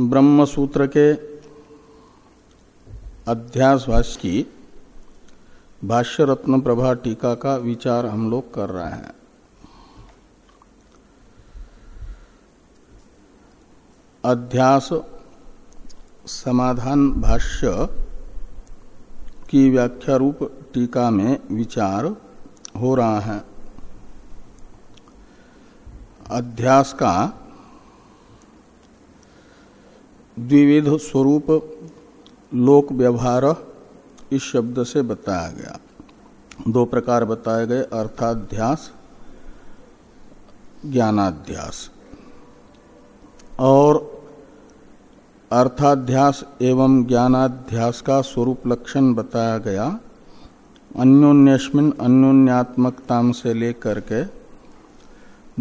ब्रह्म सूत्र के अध्यास भाष्य की भाष्य रत्न प्रभा टीका का विचार हम लोग कर रहे हैं। अध्यास समाधान भाष्य की व्याख्या रूप टीका में विचार हो रहा है। अध्यास का द्विविध स्वरूप लोक व्यवहार इस शब्द से बताया गया। दो प्रकार बताए गए, अर्थाध्यास, ज्ञानाध्यास। और अर्थाध्यास एवं ज्ञानाध्यास का स्वरूप लक्षण बताया गया, अन्योन्यस्मिन अन्योन्यात्मकता से लेकर के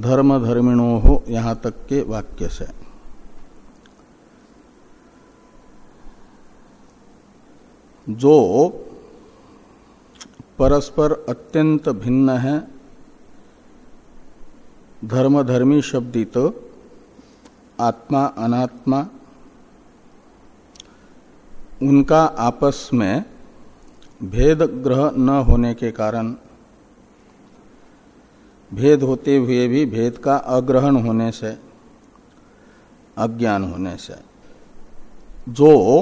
धर्म धर्मिणो हो यहाँ तक के वाक्य से। जो परस्पर अत्यंत भिन्न है, धर्मधर्मी शब्दित, आत्मा, अनात्मा, उनका आपस में भेद ग्रह न होने के कारण, भेद होते हुए भी भेद का अग्रहण होने से, अज्ञान होने से, जो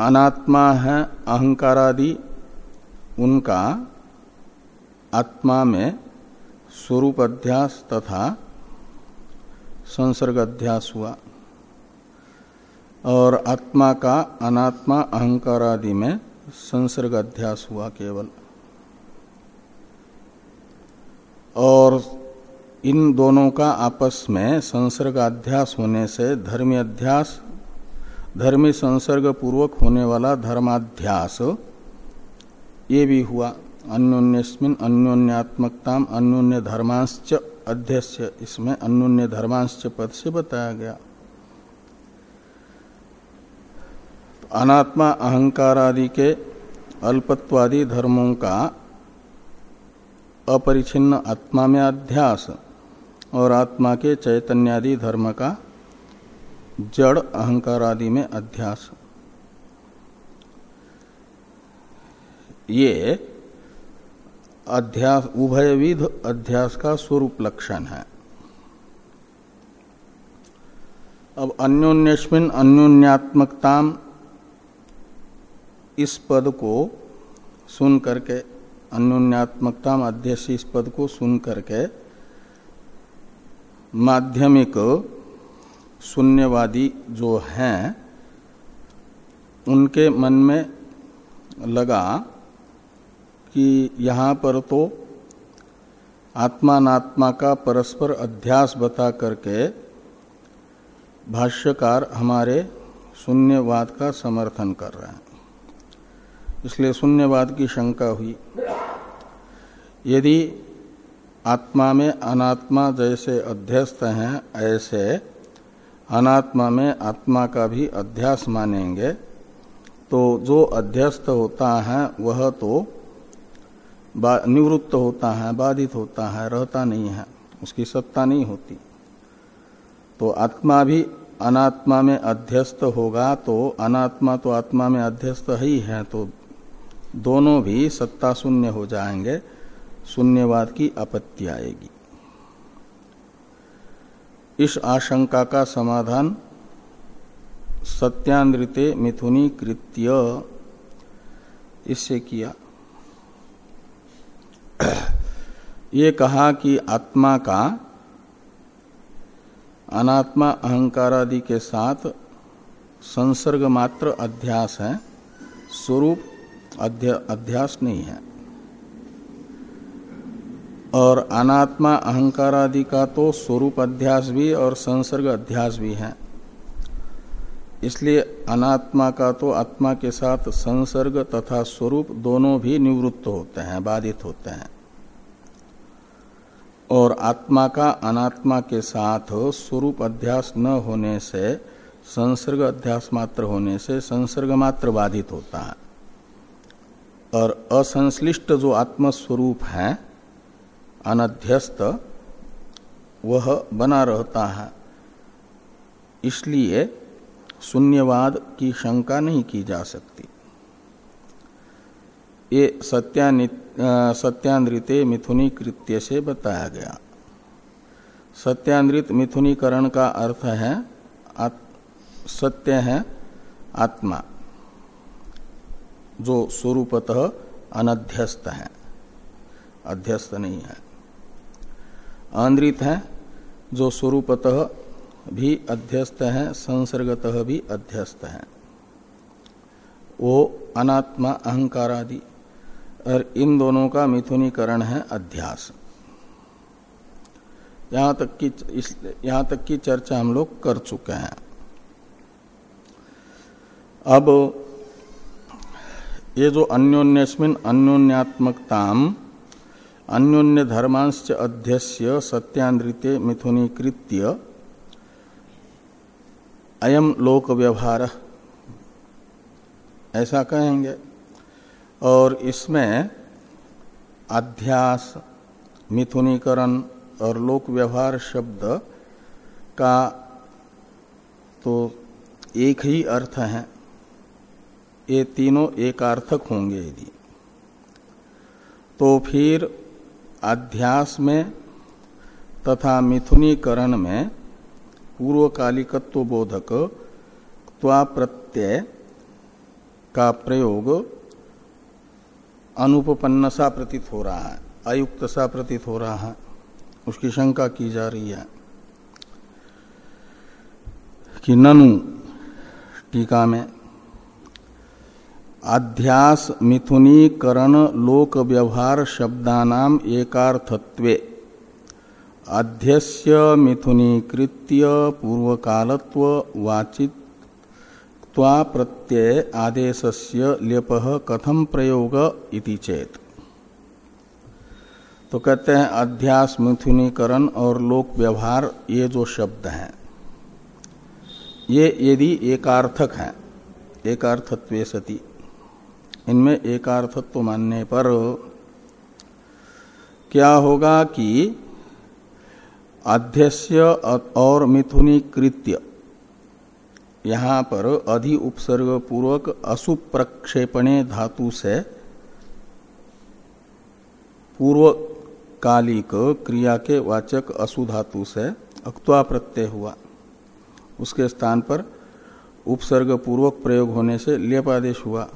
अनात्मा है, अहंकारादि, उनका आत्मा में स्वरूप अध्यास तथा संसर्ग अध्यास हुआ। और आत्मा का अनात्मा अहंकार आदि में संसर्ग अध्यास हुआ केवल। और इन दोनों का आपस में संसर्ग अध्यास होने से धर्मी अध्यास धर्मी संसर्ग पूर्वक होने वाला धर्माध्यास, ये भी हुआ अन्योन्यस्मिन अन्योन्यात्मकता अन्योन्य धर्मांश्च अध्यक्ष इसमें अन्योन्य धर्मांश्च पद से बताया गया। अनात्मा अहंकार आदि के अल्पत्वादि धर्मों का अपरिचिन्न आत्मा में अध्यास और आत्मा के चैतन्यादि धर्म का जड़, अहंकार आदि में अध्यास। ये अध्यास, उभयविध अध्यास का स्वरूप लक्षण है। अब अन्योन्यस्मिन अन्योन्यात्मकताम इस पद को सुन करके, अन्योन्यात्मकता अध्यक्ष इस पद को सुन करके, माध्यमिक शून्यवादी जो हैं, उनके मन में लगा कि यहाँ पर तो आत्मात्मा का परस्पर अध्यास बता करके भाष्यकार हमारे शून्यवाद का समर्थन कर रहे हैं। इसलिए शून्यवाद की शंका हुई। यदि आत्मा में अनात्मा जैसे अध्यस्त हैं, ऐसे अनात्मा में आत्मा का भी अध्यास मानेंगे तो जो अध्यस्त होता है, वह तो निवृत्त होता है, बाधित होता है, रहता नहीं है, उसकी सत्ता नहीं होती। तो आत्मा भी अनात्मा में अध्यस्त होगा तो अनात्मा तो आत्मा में अध्यस्त ही है तो दोनों भी सत्ता शून्य हो जाएँगे, शून्यवाद की आपत्ति आएगी। इस आशंका का समाधान सत्यान्द्रिते मिथुनी कृत्य इससे किया। ये कहा कि आत्मा का अनात्मा अहंकार आदि के साथ संसर्ग मात्र अध्यास है, स्वरूप अध्यास नहीं है। और अनात्मा अहंकार आदि का तो स्वरूप अध्यास भी और संसर्ग अध्यास भी है। इसलिए अनात्मा का तो आत्मा के साथ संसर्ग तथा स्वरूप दोनों भी निवृत्त होते हैं, बाधित होते हैं। और आत्मा का अनात्मा के साथ स्वरूप अध्यास न होने से, संसर्ग अध्यास मात्र होने से संसर्ग मात्र बाधित होता है। और असंश्लिष्ट जो आत्मस्वरूप है अनध्यस्त वह बना रहता है। इसलिए शून्यवाद की शंका नहीं की जा सकती। ये सत्यानृते मिथुनी कृत्य से बताया गया। सत्यानृत मिथुनीकरण का अर्थ है सत्य है आत्मा, जो स्वरूपतः अनध्यस्त है। अध्यस्त नहीं है। आंद्रित है, जो स्वरूपतः भी अध्यस्त है, संसर्गतः भी अध्यस्त है। वो अनात्मा अहंकार आदि और इन दोनों का मिथुनीकरण है अध्यास। यहाँ तक की, इस, यहाँ तक की चर्चा हम लोग कर चुके हैं। अब ये जो अन्योन्यस्मिन अन्योन्यात्मकताम अन्योन्य धर्मांश अध्यस्य सत्यानृत्य मिथुनीकृत्य अयम लोक व्यवहार ऐसा कहेंगे। और इसमें अध्यास, मिथुनीकरण और लोक व्यवहार शब्द का तो एक ही अर्थ है। ये तीनों एकार्थक होंगे यदि। तो फिर अध्यास में तथा मिथुनीकरण में पूर्वकालिकत्व बोधक प्रत्यय का प्रयोग अनुपन्न सा प्रतीत हो रहा है अयुक्त सा प्रतीत हो रहा है। उसकी शंका की जा रही है कि ननु टीका में अध्यास मिथुनीकरण लोक व्यवहार शब्दानाम एकार्थत्वे। अध्यस्य मिथुनीकृत्य पूर्वकालत्व वाचित। त्वा प्रत्यय आदेशस्य लेप कथम प्रयोग इति चेत। तो कहते हैं, अध्यास मिथुनीकरण और लोक व्यवहार ये जो शब्द हैं, ये यदि एकार्थक हैं, एकार्थत्व सती। इनमें एकार्थत्व मानने पर क्या होगा कि अध्यस्य और मिथुनी कृत्य यहाँ पर अधि उपसर्ग पूर्वक असुप्रक्षेपणे धातु से पूर्व कालिक क्रिया के वाचक असु धातु से अक्वा प्रत्यय हुआ। उसके स्थान पर उपसर्ग पूर्वक प्रयोग होने से लेपादेश हुआ।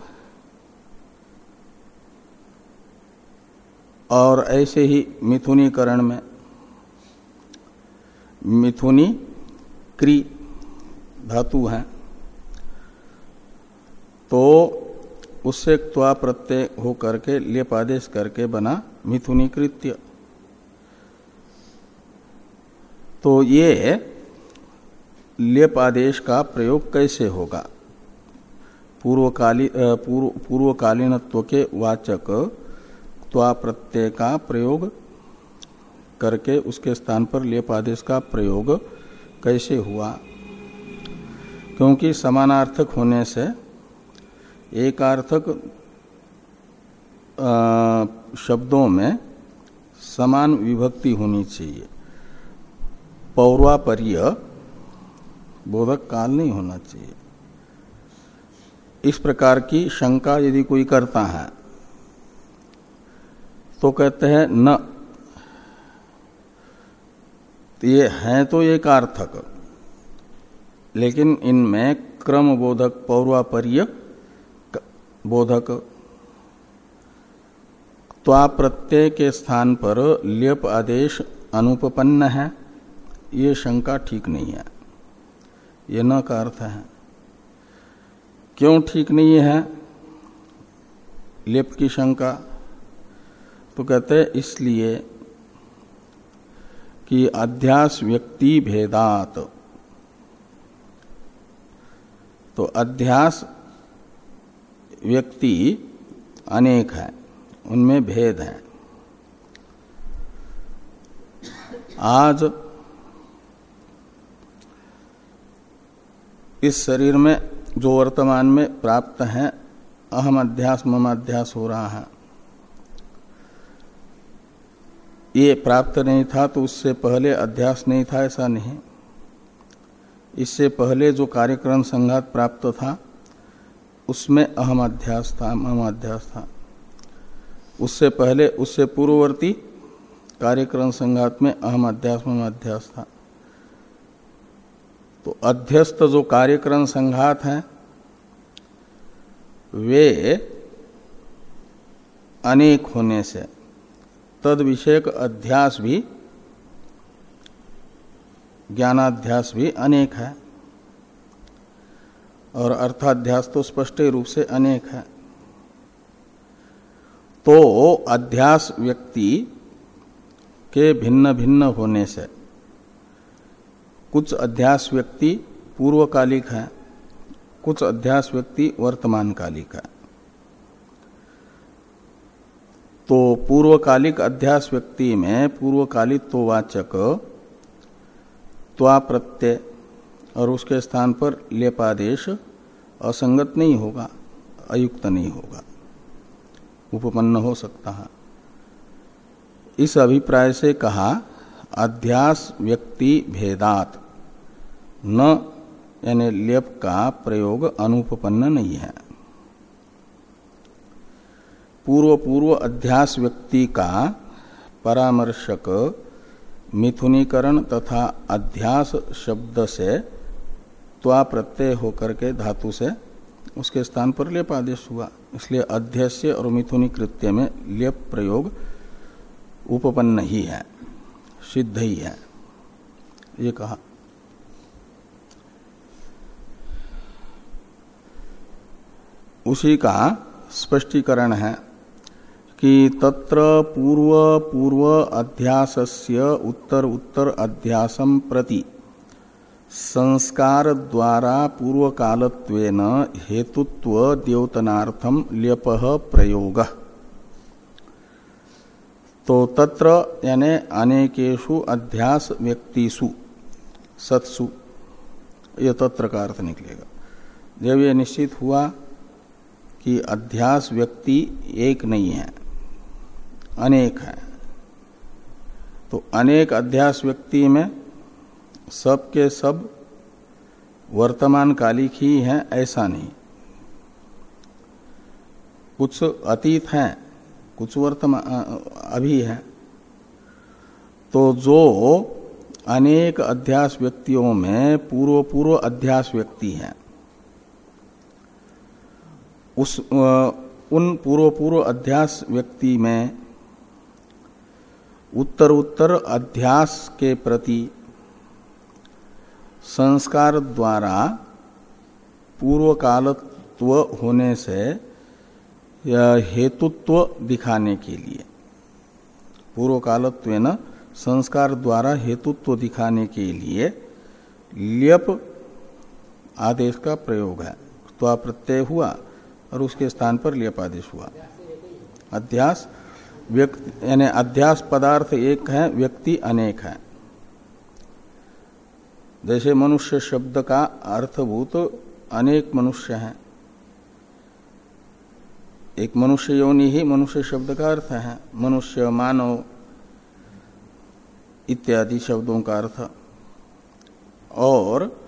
और ऐसे ही मिथुनीकरण में मिथुनी क्री धातु है। तो उससे त्वा प्रत्यय हो करके लेपादेश करके बना मिथुनी कृत्य तो ये लेप आदेश का प्रयोग कैसे होगा? पूर्वकाली पूर्व, पूर्वकालीनत्व के वाचक त्वा प्रत्यय का प्रयोग करके उसके स्थान पर लेप आदेश का प्रयोग कैसे हुआ? क्योंकि समानार्थक होने से एकार्थक शब्दों में समान विभक्ति होनी चाहिए। पौर्वापर्य बोधक काल नहीं होना चाहिए। इस प्रकार की शंका यदि कोई करता है तो कहते हैं न। तो ये हैं तो एक अर्थक लेकिन इनमें क्रम बोधक पौर्वापर्य बोधक। त्वा प्रत्यय के स्थान पर लेप आदेश अनुपपन्न है। ये शंका ठीक नहीं है। ये न का अर्थ है। क्यों ठीक नहीं है? लेप की शंका। तो कहते हैं, इसलिए कि अध्यास व्यक्ति भेदात। तो अध्यास व्यक्ति अनेक है, उनमें भेद है। आज इस शरीर में जो वर्तमान में प्राप्त है, अहम अध्यास, मम अध्यास हो रहा है। ये प्राप्त नहीं था तो उससे पहले अध्यास नहीं था, ऐसा नहीं। इससे पहले जो कार्यक्रम संघात प्राप्त था, उसमें अहम अध्यास था, अहम अध्यास था। उससे पहले, उससे पूर्ववर्ती कार्यक्रम संघात में अहम अध्यास में अध्यास था। तो अध्यस्त जो कार्यक्रम संघात है, वे अनेक होने से तद विषयक अध्यास भी, ज्ञानाध्यास भी अनेक है। और अर्थाध्यास तो स्पष्ट रूप से अनेक है। तो अध्यास व्यक्ति के भिन्न भिन्न होने से, कुछ अध्यास व्यक्ति पूर्वकालिक है, कुछ अध्यास व्यक्ति वर्तमान कालिक है। तो पूर्वकालिक अध्यास व्यक्ति में पूर्वकालिक तो वाचक त्वा प्रत्यय और उसके स्थान पर लेपादेश असंगत नहीं होगा, अयुक्त नहीं होगा, उपपन्न हो सकता है। इस अभिप्राय से कहा, अध्यास व्यक्ति भेदात, न यानी लेप का प्रयोग अनुपपन्न नहीं है। पूर्व पूर्व अध्यास व्यक्ति का परामर्शक मिथुनीकरण तथा अध्यास शब्द से त्वा प्रत्यय होकर के धातु से उसके स्थान पर लेप आदेश हुआ। इसलिए अध्यस्य और मिथुनी कृत्य में लेप प्रयोग उपपन्न ही है, सिद्ध ही है। ये कहा। उसी का स्पष्टीकरण है। कि तत्र पूर्व पूर्व अध्यासस्य उत्तर उत्तर अध्यासम प्रति संस्कार द्वारा पूर्व कालत्वेन हेतुत्व द्योतनार्थम ल्यप प्रयोग। तो तत्र यानी अनेकेशु अध्यास व्यक्तिषु सत्सु ये तत्र का अर्थ निकलेगा। जब ये निश्चित हुआ कि अध्यास व्यक्ति एक नहीं है। अनेक है। तो अनेक अध्यास व्यक्ति में सब के सब वर्तमान कालिक ही है, ऐसा नहीं। कुछ अतीत है, कुछ वर्तमान अभी है। तो जो अनेक अध्यास व्यक्तियों में पूर्व पूर्व अध्यास व्यक्ति हैं, उस उन पूर्व पूर्व अध्यास व्यक्ति में उत्तर उत्तर अध्यास के प्रति संस्कार द्वारा पूर्व कालत्व होने से हेतुत्व दिखाने के लिए। पूर्व कालत्व न? संस्कार द्वारा हेतुत्व दिखाने के लिए लियप आदेश का प्रयोग है। तो प्रत्यय हुआ और उसके स्थान पर लियप आदेश हुआ। अध्यास व्यक्ति यानी अध्यास पदार्थ एक है, व्यक्ति अनेक है। जैसे मनुष्य शब्द का अर्थभूत अनेक मनुष्य हैं। एक मनुष्य योनि ही मनुष्य शब्द का अर्थ है। मनुष्य, मानव इत्यादि शब्दों का अर्थ। और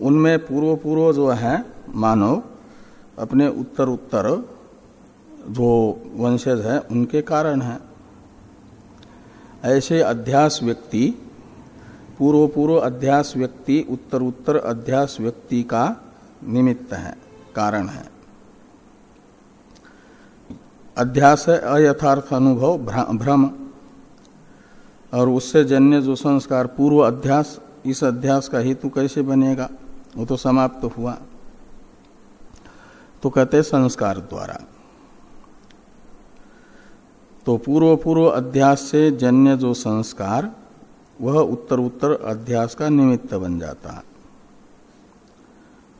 उनमें पूर्व पूर्व जो है, मानव, अपने उत्तर उत्तर जो वंशज है, उनके कारण है। ऐसे अध्यास व्यक्ति पूर्व पूर्व अध्यास व्यक्ति उत्तर उत्तर अध्यास व्यक्ति का निमित्त है, कारण है। अध्यास है अयथार्थ अनुभव भ्रम। और उससे जन्य जो संस्कार, पूर्व अध्यास, इस अध्यास का हेतु कैसे बनेगा? वो तो समाप्त तो हुआ। तो कहते संस्कार द्वारा। तो पूर्व पूर्व अध्यास से जन्य जो संस्कार, वह उत्तर उत्तर अध्यास का निमित्त बन जाता है।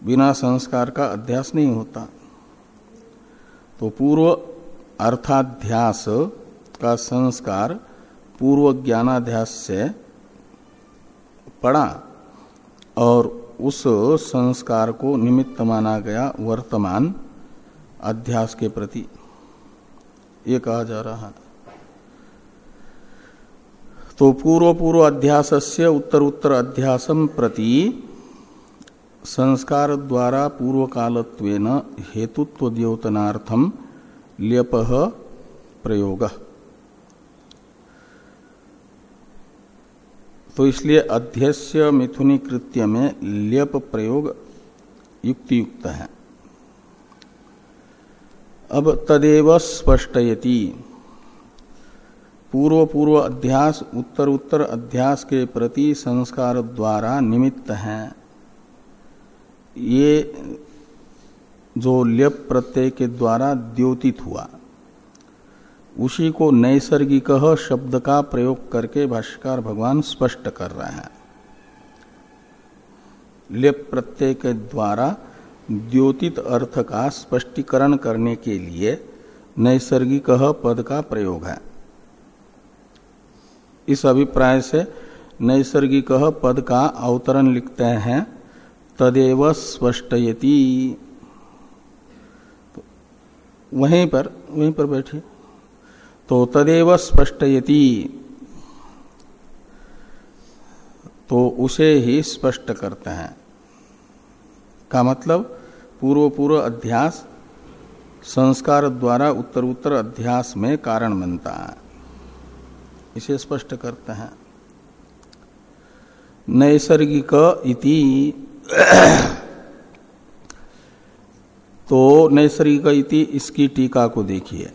बिना संस्कार का अध्यास नहीं होता। तो पूर्व अर्थाध्यास का संस्कार पूर्व ज्ञानाध्यास से पड़ा और उस संस्कार को निमित्त माना गया वर्तमान अध्यास के प्रति। ये कहा जा रहा है तो पूर्व पूर्व अध्यास से उत्तर उत्तर अध्यासम प्रति संस्कार द्वारा पूर्व कालत्व हेतुत्व द्योतनार्थम ल्यप प्रयोग। तो इसलिए अध्यस्य मिथुनी कृत्य में ल्यप प्रयोग युक्ति युक्त है। अब तदेव स्पष्टयति। पूर्व पूर्व अध्यास उत्तर उत्तर अध्यास के प्रति संस्कार द्वारा निमित्त हैं। ये जो ल्यप प्रत्यय के द्वारा द्योतित हुआ, उसी को नैसर्गिक शब्द का प्रयोग करके भाष्यकार भगवान स्पष्ट कर रहे हैं। लेप प्रत्यय के द्वारा द्योतित अर्थ का स्पष्टीकरण करने के लिए नैसर्गिक पद का प्रयोग है। इस अभिप्राय से नैसर्गिक पद का अवतरण लिखते हैं, तदेव स्पष्टयति। वहीं पर वहीं पर बैठिए। तो तदेव स्पष्टयति। तो उसे ही स्पष्ट करते हैं। का मतलब पूर्व पूर्व अध्यास, संस्कार द्वारा उत्तर उत्तर अध्यास में कारण बनता है। इसे स्पष्ट करते हैं। नैसर्गिक इति। तो नैसर्गिक इति, इसकी टीका को देखिए।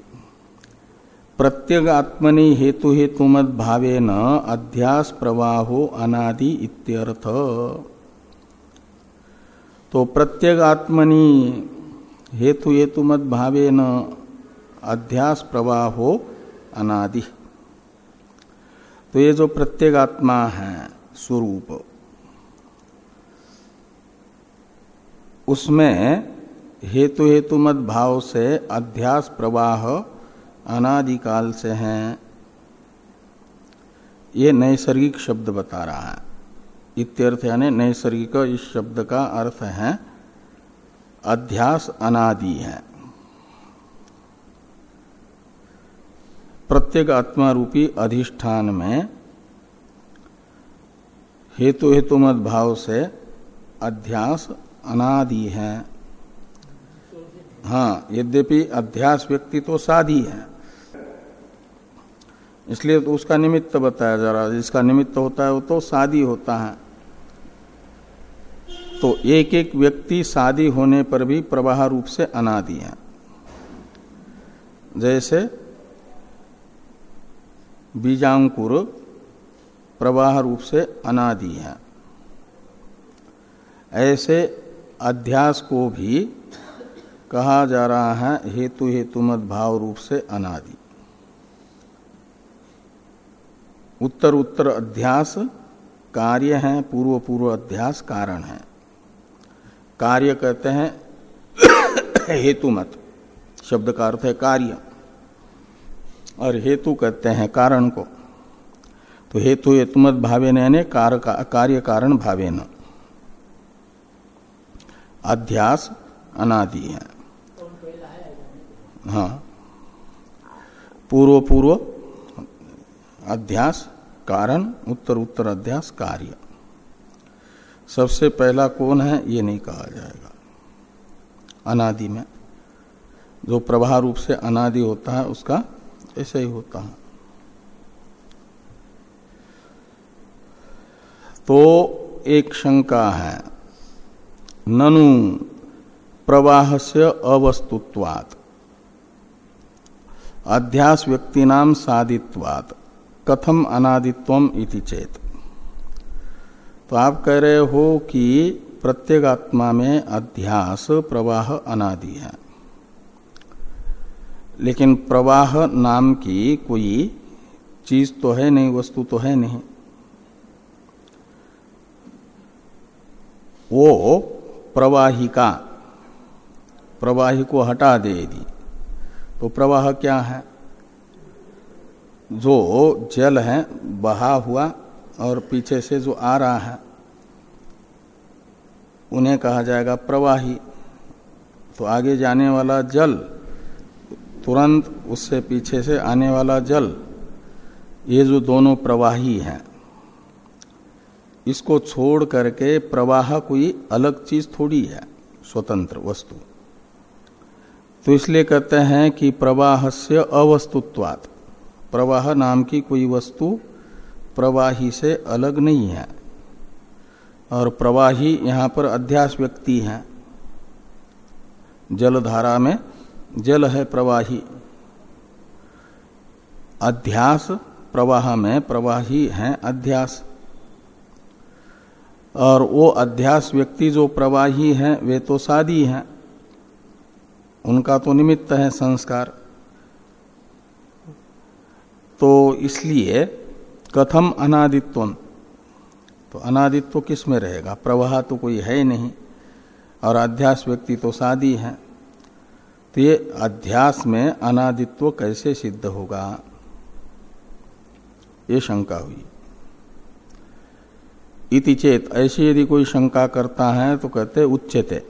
प्रत्येक आत्मनि हेतु हेतु मत भावे न अध्यास प्रवाहो अनादि इत्यर्थ। तो प्रत्येक आत्मनि हेतु हेतु मत भावे न अध्यास प्रवाहो अनादि। तो ये जो प्रत्येक आत्मा है, स्वरूप, उसमें हेतु हेतु मत भाव से अध्यास प्रवाह अनादिकाल से हैं। ये नैसर्गिक शब्द बता रहा है। इत्यर्थ यानी नैसर्गिक इस शब्द का अर्थ है, अध्यास अनादि है। प्रत्येक आत्मा रूपी अधिष्ठान में हेतु हेतु मत भाव से अध्यास अनादि है। हाँ यद्यपि अध्यास व्यक्ति तो साधी है। इसलिए तो उसका निमित्त बताया जा रहा है, जिसका निमित्त होता है वो तो शादी होता है। तो एक एक व्यक्ति शादी होने पर भी प्रवाह रूप से अनादि है। जैसे बीजांकुर प्रवाह रूप से अनादि है। ऐसे अध्यास को भी कहा जा रहा है, हेतु हेतु मत भाव रूप से अनादि। उत्तर उत्तर अध्यास कार्य है पूर्व पूर्व अध्यास कारण है। कार्य कहते हैं हेतु मत। शब्द का अर्थ है कार्य। और हेतु कहते हैं कारण को। तो हेतु हेतुमत भावे न कार्य कारण भावे न। अध्यास अनादि है। हाँ। पूर्व पूर्व अध्यास, कारण, उत्तर उत्तर अध्यास, कार्य। सबसे पहला कौन है, ये नहीं कहा जाएगा। अनादि में। जो प्रवाह रूप से अनादि होता है, उसका ऐसा ही होता है। तो एक शंका है। ननु प्रवाह से अवस्तुत्वात्। अध्यास व्यक्ति नाम साधित्वात। कथम अनादित्वम इति चेत। तो आप कह रहे हो कि प्रत्येक आत्मा में अध्यास, प्रवाह अनादि है। लेकिन प्रवाह नाम की कोई चीज़ तो है नहीं, वस्तु तो है नहीं। वो प्रवाहिका, प्रवाही को हटा दे यदि तो प्रवाह क्या है? जो जल है, बहा हुआ और पीछे से जो आ रहा है, उन्हें कहा जाएगा प्रवाही। तो आगे जाने वाला जल, तुरंत उससे पीछे से आने वाला जल, ये जो दोनों प्रवाही हैं, इसको छोड़ करके प्रवाह कोई अलग चीज़ थोड़ी है, स्वतंत्र वस्तु। तो इसलिए कहते हैं कि प्रवाह से अवस्तुत्वात्। प्रवाह नाम की कोई वस्तु प्रवाही से अलग नहीं है। और प्रवाही यहाँ पर अध्यास व्यक्ति है। जलधारा में जल है प्रवाही। अध्यास प्रवाह में प्रवाही है अध्यास। और वो अध्यास व्यक्ति जो प्रवाही हैं, वे तो सादी हैं। उनका तो निमित्त है संस्कार। तो इसलिए कथम अनादित्व। तो अनादित्व किसमें रहेगा? प्रवाह तो कोई है ही नहीं, और अध्यास व्यक्ति तो सादी है। तो ये अध्यास में अनादित्व कैसे सिद्ध होगा? ये शंका हुई। इति चेत, ऐसी यदि कोई शंका करता है तो कहते उच्चते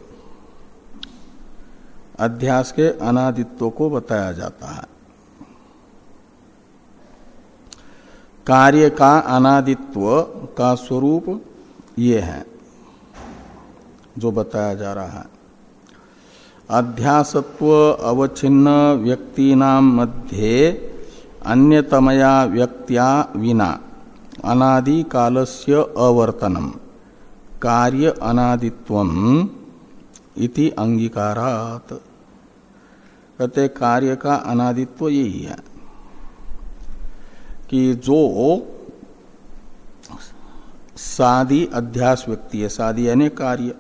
अध्यास के अनादित्व को बताया जाता है। कार्य का अनादित्व का स्वरूप ये है, जो बताया जा रहा है। अध्यासत्व अवच्छिन्न व्यक्ति मध्य अन्यतमया व्यक्तिया विना अनादि कालस्य अवर्तनम, कार्य अनादित्व इति अंगीकारात। कहते कार्य का अनादित्व यही है। कि जो सादी अध्यास व्यक्ति है सादी यानी कार्य।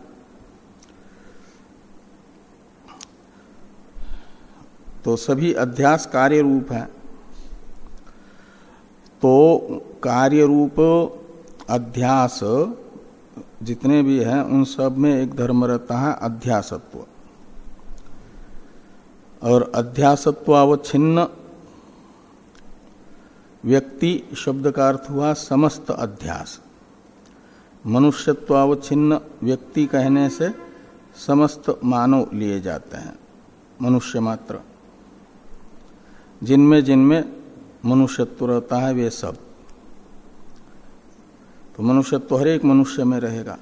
तो सभी अध्यास कार्य रूप है। तो कार्य रूप, अध्यास जितने भी हैं, उन सब में एक धर्म रहता है, अध्यासत्व। और अध्यासत्व अध्यासत्वावच्छिन्न व्यक्ति शब्द का अर्थ हुआ समस्त अध्यास। मनुष्यत्वावच्छिन्न व्यक्ति कहने से समस्त मानव लिए जाते हैं, मनुष्य मात्र। जिनमें जिनमें मनुष्यत्व रहता है, वे सब। तो मनुष्यत्व हर एक मनुष्य में रहेगा,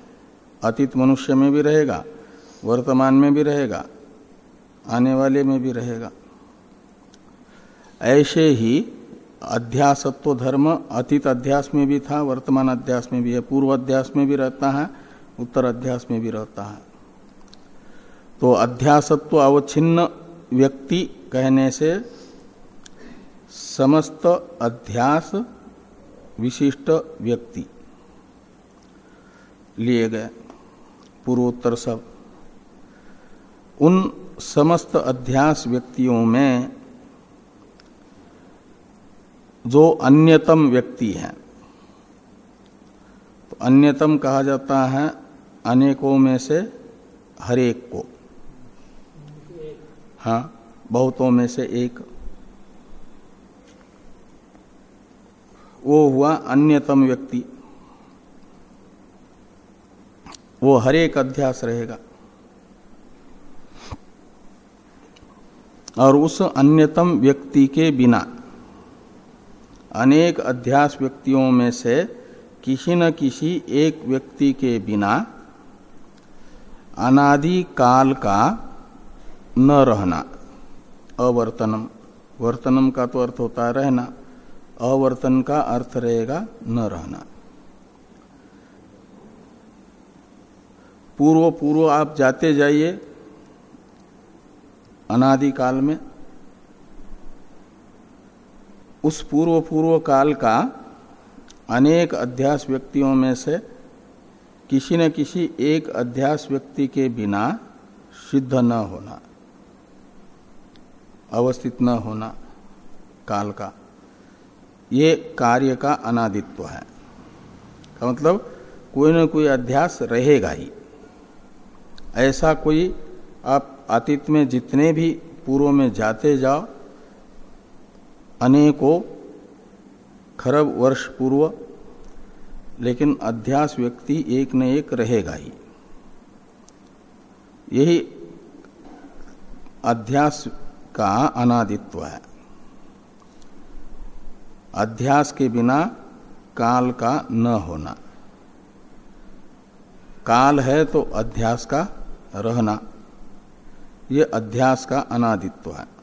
अतीत मनुष्य में भी रहेगा, वर्तमान में भी रहेगा, आने वाले में भी रहेगा। ऐसे ही अध्यासत्व धर्म अतीत अध्यास में भी था, वर्तमान अध्यास में भी है, पूर्व अध्यास में भी रहता है, उत्तर अध्यास में भी रहता है। तो अध्यासत्व अवच्छिन्न व्यक्ति कहने से समस्त अध्यास विशिष्ट व्यक्ति लिए गए, पूर्वोत्तर सब। उन समस्त अध्यास व्यक्तियों में जो अन्यतम व्यक्ति है। तो अन्यतम कहा जाता है अनेकों में से हरेक को। हाँ बहुतों में से एक। वो हुआ अन्यतम व्यक्ति। वो हरेक अध्यास रहेगा। और उस अन्यतम व्यक्ति के बिना अनेक अध्यास व्यक्तियों में से किसी न किसी एक व्यक्ति के बिना अनादि काल का न रहना, अवर्तनम। वर्तनम का तो अर्थ होता है रहना, अवर्तन का अर्थ रहेगा न रहना। पूर्व पूर्व आप जाते जाइए अनादि काल में उस पूर्व पूर्व काल का अनेक अध्यास व्यक्तियों में से किसी न किसी एक अध्यास व्यक्ति के बिना सिद्ध न होना, अवस्थित न होना काल का, ये कार्य का अनादित्व है। का मतलब कोई न कोई अध्यास रहेगा ही। ऐसा कोई आप अतीत में जितने भी पूर्व में जाते जाओ अनेकों खरब वर्ष पूर्व, लेकिन अध्यास व्यक्ति एक न एक रहेगा ही। यही अध्यास का अनादित्व है। अध्यास के बिना काल का न होना। काल है तो अध्यास का रहना। यह अध्यास का अनादित्व है।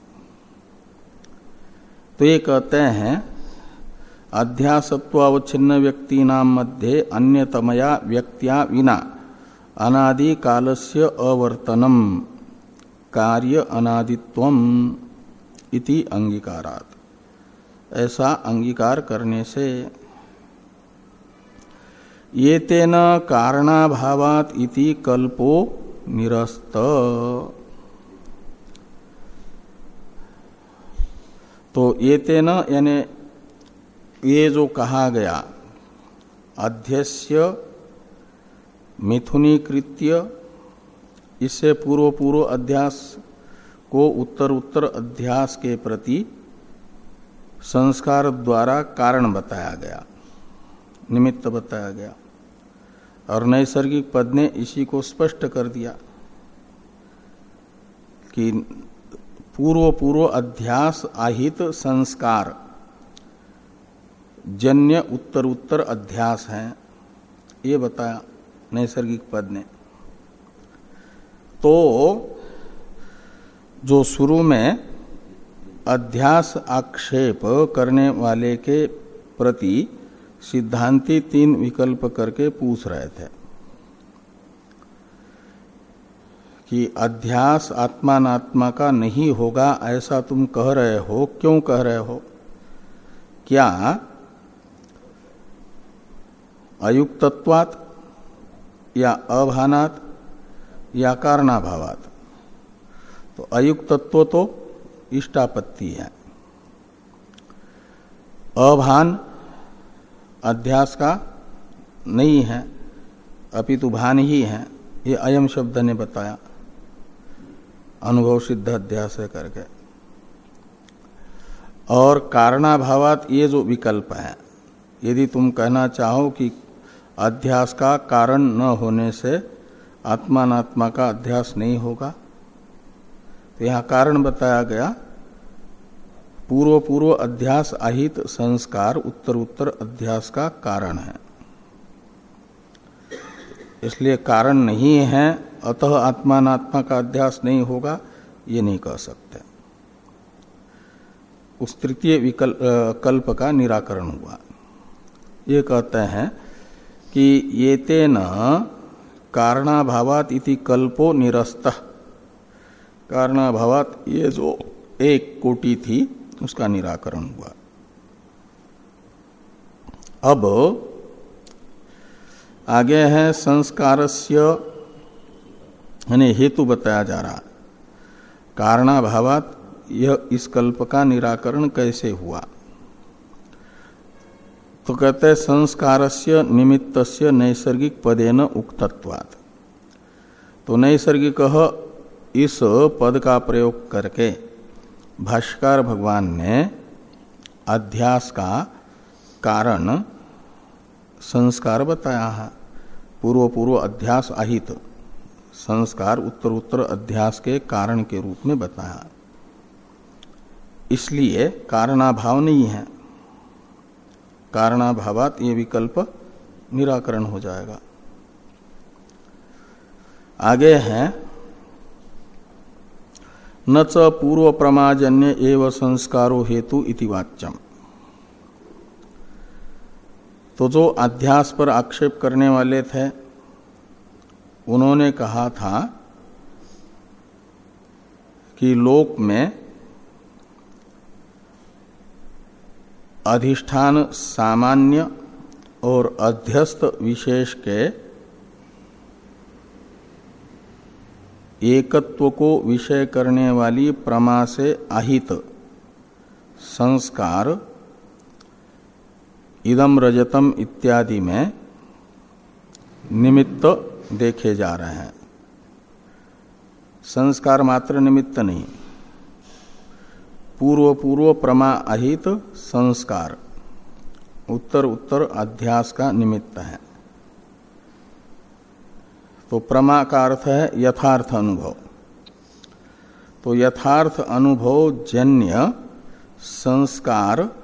तो ये कहते हैं, अध्यासत्वावच्छिन्न व्यक्ति नाम मध्य अन्यतमया व्यक्तिया विना अनादि कालस्य अवर्तनम कार्य अनादित्व इति अंगीकारात। ऐसा अंगीकार करने से ये तेन कारणाभावात इति कल्पो निरस्त। तो ये तेन यानी ये जो कहा गया, अध्यस्य मिथुनीकृत्य इससे पूर्व पूर्व अध्यास को उत्तर उत्तर अध्यास के प्रति संस्कार द्वारा कारण बताया गया, निमित्त बताया गया। और नैसर्गिक पद ने इसी को स्पष्ट कर दिया कि पूर्व पूर्व अध्यास आहित संस्कार। जन्य उत्तर उत्तर अध्यास है। ये बताया नैसर्गिक पद ने। तो जो शुरू में अध्यास आक्षेप करने वाले के प्रति सिद्धांति तीन विकल्प करके पूछ रहे थे। कि अध्यास आत्मात्मा का नहीं होगा, ऐसा तुम कह रहे हो। क्यों कह रहे हो? क्या अयुक्तत्वात या अभानात या कारणाभावात? तो अयुक्तत्व तो इष्टापत्ति है। अभान अध्यास का नहीं है, अपितु भान ही है, ये अयम शब्द ने बताया। अनुभव सिद्ध अध्यास है करके। और कारणाभावात ये जो विकल्प है, यदि तुम कहना चाहो कि अध्यास का कारण न होने से आत्मात्मा का अध्यास नहीं होगा तो यहाँ कारण बताया गया पूर्व पूर्व अध्यास आहित संस्कार उत्तर उत्तर अध्यास का कारण है। इसलिए कारण नहीं है, अतः आत्मात्मा का अध्यास नहीं होगा, ये नहीं कह सकते। उस तृतीय विकल्प कल्प का निराकरण हुआ। ये कहते हैं कि ये तेन कारणाभावात इति कल्पो निरस्त। कारणाभावात ये जो एक कोटि थी, उसका निराकरण हुआ। अब आगे है संस्कारस्य, यानी हेतु बताया जा रहा। कारणाभावात यह इस कल्प का निराकरण कैसे हुआ? तो कहते हैं, संस्कारस्य निमित्तस्य नैसर्गिक पदेन उक्तत्वात्। तो नैसर्गिक इस पद का प्रयोग करके भाष्कर भगवान ने अध्यास का कारण संस्कार बताया है। पूर्व पूर्व अध्यास आहित संस्कार उत्तर उत्तर अध्यास के कारण के रूप में बताया। इसलिए कारणाभाव नहीं है। कारणाभावात ये विकल्प निराकरण हो जाएगा। आगे है, न च पूर्व प्रमाजन्य एवं संस्कारो हेतु इति वाच्यम। तो जो अध्यास पर आक्षेप करने वाले थे, उन्होंने कहा था कि लोक में अधिष्ठान सामान्य और अध्यस्त विशेष के एकत्व को विषय करने वाली प्रमा से आहित संस्कार इदम रजतम इत्यादि में निमित्त देखे जा रहे हैं। संस्कार मात्र निमित्त नहीं। पूर्व पूर्व प्रमा अहित संस्कार। उत्तर उत्तर अध्यास का निमित्त है। तो प्रमा का अर्थ है यथार्थ अनुभव। तो यथार्थ अनुभव जन्य संस्कार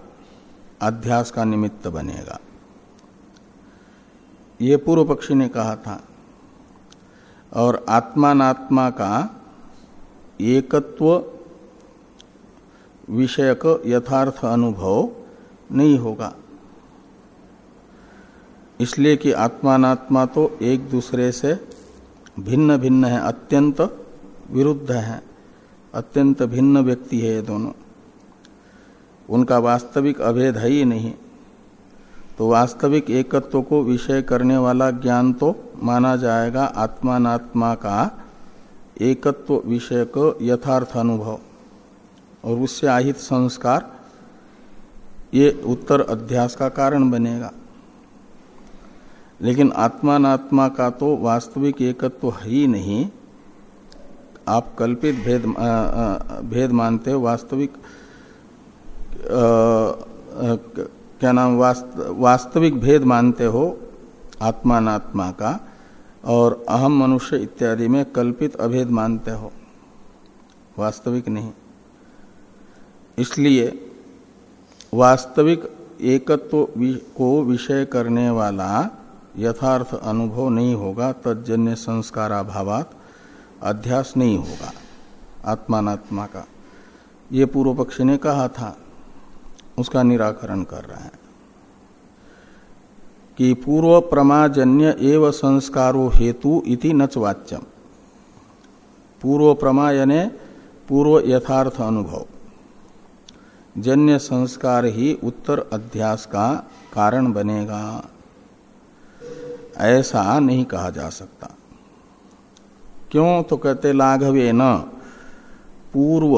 अध्यास का निमित्त बनेगा। ये पूर्व पक्षी ने कहा था, और आत्मात्मा का एकत्व विषयक यथार्थ अनुभव नहीं होगा। इसलिए कि आत्मात्मा तो एक दूसरे से भिन्न भिन्न है, अत्यंत विरुद्ध है, अत्यंत भिन्न व्यक्ति है ये दोनों। उनका वास्तविक अभेद है ही नहीं। तो वास्तविक एकत्व को विषय करने वाला ज्ञान तो माना जाएगा आत्मात्मा का एकत्व विषय को यथार्थ अनुभव। और उससे आहित संस्कार ये उत्तर अध्यास का कारण बनेगा। लेकिन आत्मात्मा का तो वास्तविक एकत्व है ही नहीं। आप कल्पित भेद आ, आ, भेद मानते हो वास्तविक क्या नाम वास्त, वास्तविक भेद मानते हो आत्मात्मा का और अहम मनुष्य इत्यादि में कल्पित अभेद मानते हो। वास्तविक नहीं। इसलिए वास्तविक एकत्व तो को विषय करने वाला यथार्थ अनुभव नहीं होगा तजन्य संस्कार अभावात अध्यास नहीं होगा आत्मात्मा का। ये पूर्व पक्षी ने कहा था उसका निराकरण कर रहा है। कि पूर्व प्रमाजन्य एव संस्कारो हेतु इति नच वाच्यम पूर्व प्रमा यानी पूर्व यथार्थ अनुभव। जन्य संस्कार ही उत्तर अध्यास का कारण बनेगा। ऐसा नहीं कहा जा सकता। क्यों तो कहते लाघवे न। पूर्व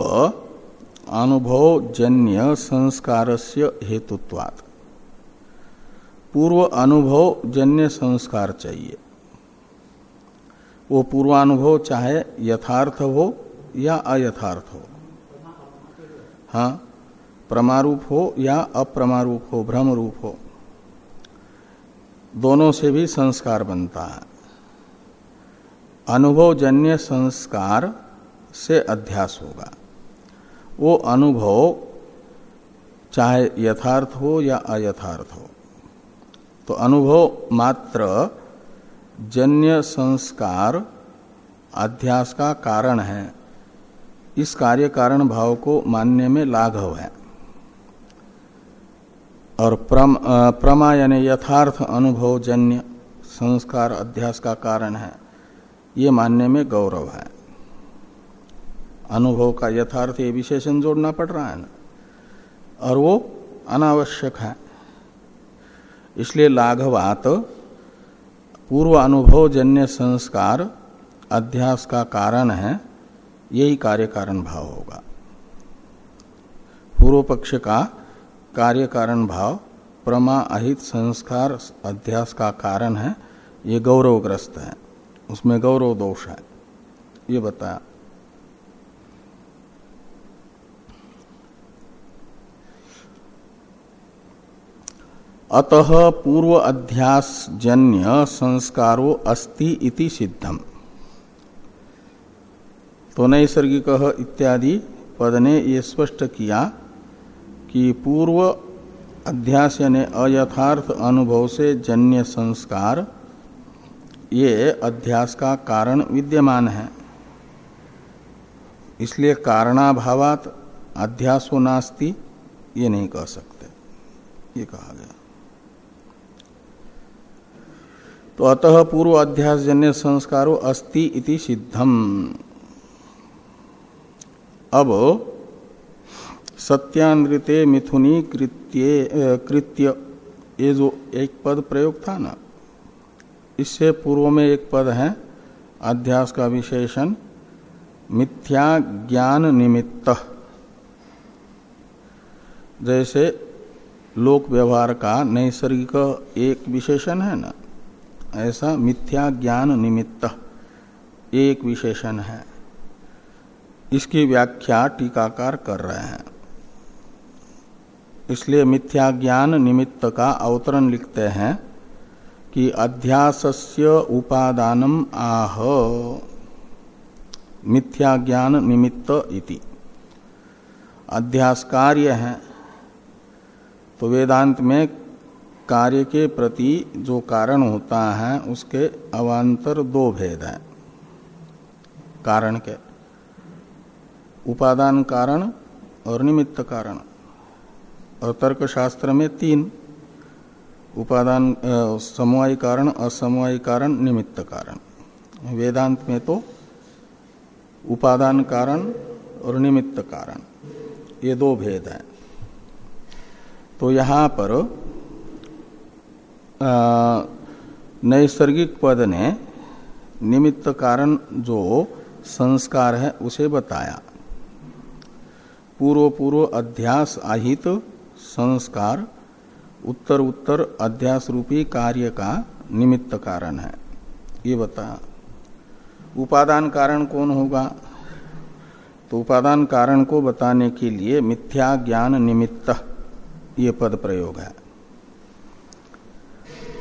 अनुभव जन्य संस्कार से हेतुत्वात्। पूर्व अनुभव जन्य संस्कार चाहिए। वो पूर्वानुभव चाहे यथार्थ हो या अयथार्थ हो। हाँ प्रमारूप हो या अप्रमारूप हो भ्रम रूप हो, दोनों से भी संस्कार बनता है। अनुभव जन्य संस्कार से अध्यास होगा। वो अनुभव चाहे यथार्थ हो या अयथार्थ हो। तो अनुभव मात्र जन्य संस्कार अध्यास का कारण है। इस कार्य कारण भाव को मानने में लाघव है। और प्रम, प्रमा यानी यथार्थ अनुभव जन्य संस्कार अध्यास का कारण है। ये मानने में गौरव है। अनुभव का यथार्थ ये विशेषण जोड़ना पड़ रहा है ना। और वो अनावश्यक है। इसलिए लाघवात पूर्व अनुभव जन्य संस्कार, अध्यास का कारण है, यही कार्य कारण भाव होगा। पूर्व पक्ष का कार्य कारण भाव, प्रमा अहित संस्कार, अध्यास का कारण है, ये गौरवग्रस्त है। उसमें गौरव दोष है। ये बताया। अतः पूर्व अध्यास जन्य संस्कारो अस्ति इति सिद्धम। तो नैसर्गिक इत्यादि पद ने ये स्पष्ट किया कि पूर्व अध्यास यानी अयथार्थ अनुभव से जन्य संस्कार, ये अध्यास का कारण विद्यमान है। इसलिए कारणाभावात अध्यासो नास्ति, ये नहीं कह सकते। ये कहा गया। तो अतः पूर्व अध्यास जन्य संस्कारो अस्ति इति सिद्धम। अब सत्यानृते मिथुनी कृत्य कृत्य, ये जो एक पद प्रयोग था ना, इससे पूर्व में एक पद है, अध्यास का विशेषण, मिथ्या ज्ञान निमित्त। जैसे लोक व्यवहार का नैसर्गिक एक विशेषण है ना ऐसा मिथ्या ज्ञान निमित्त एक विशेषण है। इसकी व्याख्या टीकाकार कर रहे हैं। इसलिए मिथ्या ज्ञान निमित्त का अवतरण लिखते हैं कि अध्यासस्य उपादानम आह मिथ्या ज्ञान निमित्त इति। अध्यास कार्य है। तो वेदांत में कार्य के प्रति जो कारण होता है, उसके अवान्तर दो भेद हैं। कारण के। उपादान कारण और निमित्त कारण। और तर्क शास्त्र में तीन। उपादान समवायी कारण, असमवायी कारण, निमित्त कारण। वेदांत में तो उपादान कारण और निमित्त कारण, ये दो भेद हैं। तो यहाँ पर नैसर्गिक पद ने निमित्त कारण जो संस्कार है, उसे बताया। पूर्व पूर्व अध्यास आहित संस्कार उत्तर उत्तर अध्यास रूपी कार्य का निमित्त कारण है। ये बताया उपादान कारण कौन होगा? तो उपादान कारण को बताने के लिए मिथ्या ज्ञान निमित्त ये पद प्रयोग है।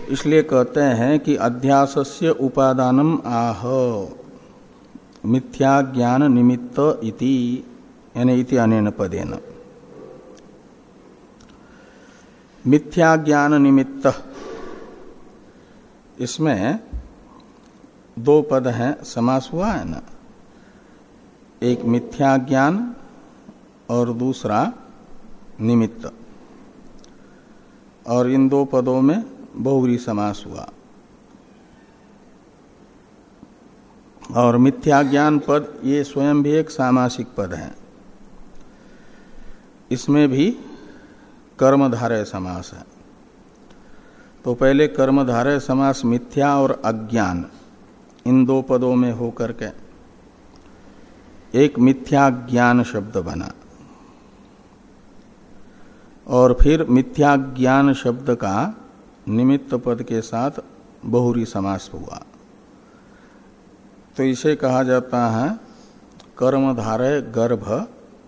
इसलिए कहते हैं कि अध्यासस्य उपादानम आह। मिथ्या ज्ञान निमित्त इति इति अनेन पदेन। मिथ्या ज्ञान निमित्त। इसमें दो पद हैं, समास हुआ है ना? एक मिथ्या ज्ञान और दूसरा निमित्त। और इन दो पदों में बहुरी समास हुआ। और मिथ्या ज्ञान पद ये स्वयं भी एक सामासिक पद है। इसमें भी कर्मधारय समास है। तो पहले कर्मधारय समास मिथ्या और अज्ञान, इन दो पदों में होकर के एक मिथ्या ज्ञान शब्द बना। और फिर मिथ्या ज्ञान शब्द का निमित्त पद के साथ बहुरी समास हुआ। तो इसे कहा जाता है, कर्मधारय गर्भ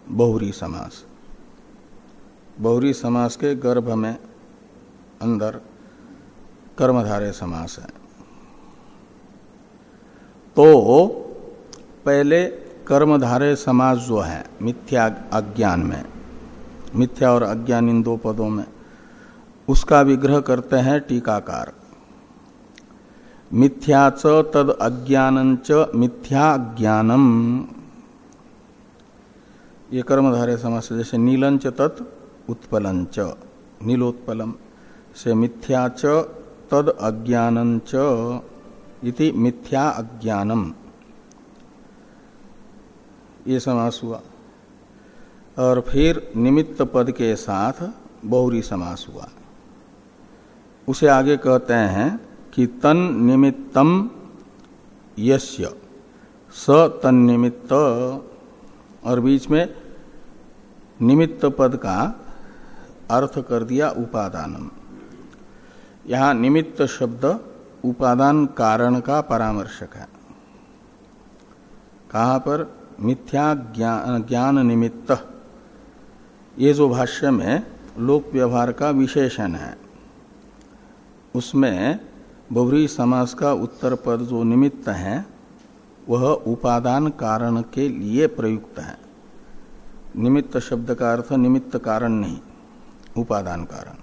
बहुरी समास। बहुरी समास के गर्भ में अंदर कर्मधारय समास है। तो पहले कर्मधारय समास जो है, मिथ्या अज्ञान में, मिथ्या और अज्ञान इन दो पदों में उसका विग्रह करते हैं टीकाकार। मिथ्या च तद अज्ञान च मिथ्या ज्ञानम ये कर्मधारय समास जैसे नीलंच तत् उत्पलंच नीलोत्पलम से मिथ्याच तद अज्ञानंच इति मिथ्या अज्ञानम ये समास हुआ। और फिर निमित्त पद के साथ बहुरी समास हुआ। उसे आगे कहते हैं कि तन निमित्तम यस्य स तन निमित्त और बीच में निमित्त पद का अर्थ कर दिया उपादानम। यहाँ निमित्त शब्द उपादान कारण का परामर्शक है। कहा पर? मिथ्या ज्ञान, ज्ञान निमित्त। ये जो भाष्य में लोक व्यवहार का विशेषण है। उसमें बहुरी समास का उत्तर पद जो निमित्त है, वह उपादान कारण के लिए प्रयुक्त है। निमित्त शब्द का अर्थ निमित्त कारण नहीं, उपादान कारण।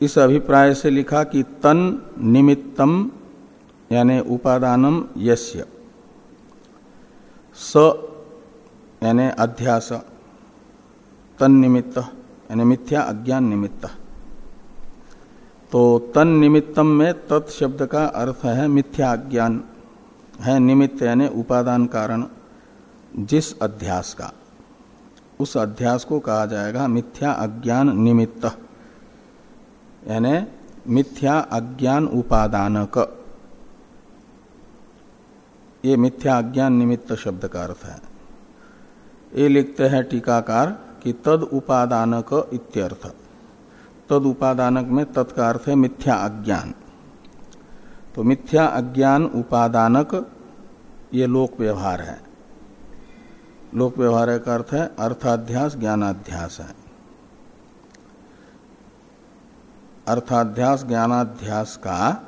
इस अभिप्राय से लिखा कि तन निमित्तम, यानी उपादानम यस्य। स, यानी अध्यास। तन निमित्त। यानी मिथ्या अज्ञान निमित्त। तो तन निमित्तम में तत्शब्द का अर्थ है मिथ्या अज्ञान, है निमित्त यानी उपादान कारण जिस अध्यास का। उस अध्यास को कहा जाएगा मिथ्या अज्ञान निमित्त। यानी मिथ्या अज्ञान उपादानक। ये मिथ्या अज्ञान निमित्त शब्द का अर्थ है। ये लिखते हैं टीकाकार कि तद उपादानक इत्यर्थ। तद उपादानक में तत्का अर्थ है मिथ्या अज्ञान। तो मिथ्या अज्ञान उपादानक ये लोक व्यवहार है। लोक व्यवहार का अर्थ है अर्थाध्यास, ज्ञानाध्यास है। अर्थाध्यास, ज्ञानाध्यास का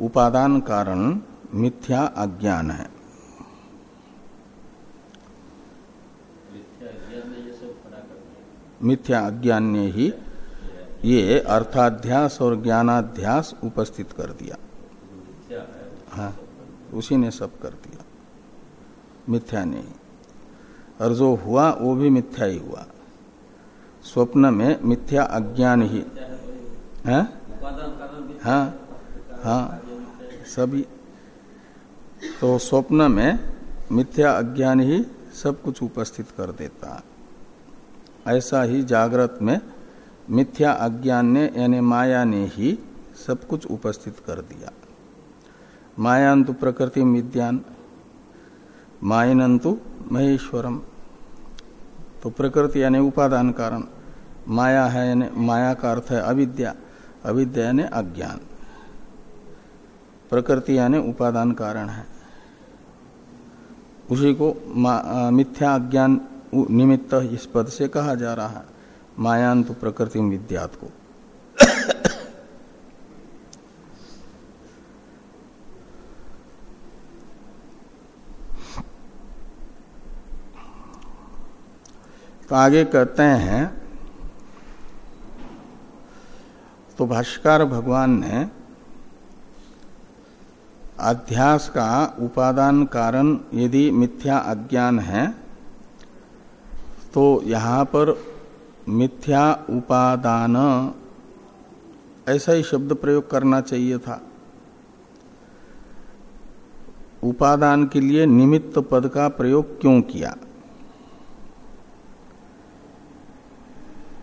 उपादान कारण मिथ्या अज्ञान है मिथ्या ज्ञान मिथ्या अज्ञान ने ही ये अर्थाध्यास और ज्ञानाध्यास उपस्थित कर दिया। हाँ उसी ने सब कर दिया। मिथ्या नहीं। और जो हुआ, वो भी मिथ्या ही हुआ। स्वप्न में मिथ्या अज्ञान ही। है? हाँ हाँ सभी। तो स्वप्न में मिथ्या अज्ञान ही सब कुछ उपस्थित कर देता। ऐसा ही जागृत में मिथ्या अज्ञान ने यानी माया ने ही सब कुछ उपस्थित कर दिया। मायांतु प्रकृति विद्यान मायनंतु महेश्वरम। तो प्रकृति यानी उपादान कारण, माया है यानी माया का अर्थ है अविद्या अविद्या यानी अज्ञान। प्रकृति यानी उपादान कारण है। उसी को मिथ्या अज्ञान निमित्त इस पद से कहा जा रहा है। मायांत प्रकृति विद्यात को। तो आगे कहते हैं तो भाष्कर भगवान ने अध्यास का उपादान कारण यदि मिथ्या अज्ञान है तो यहाँ पर मिथ्या उपादान, ऐसा ही शब्द प्रयोग करना चाहिए था। उपादान के लिए निमित्त पद का प्रयोग क्यों किया?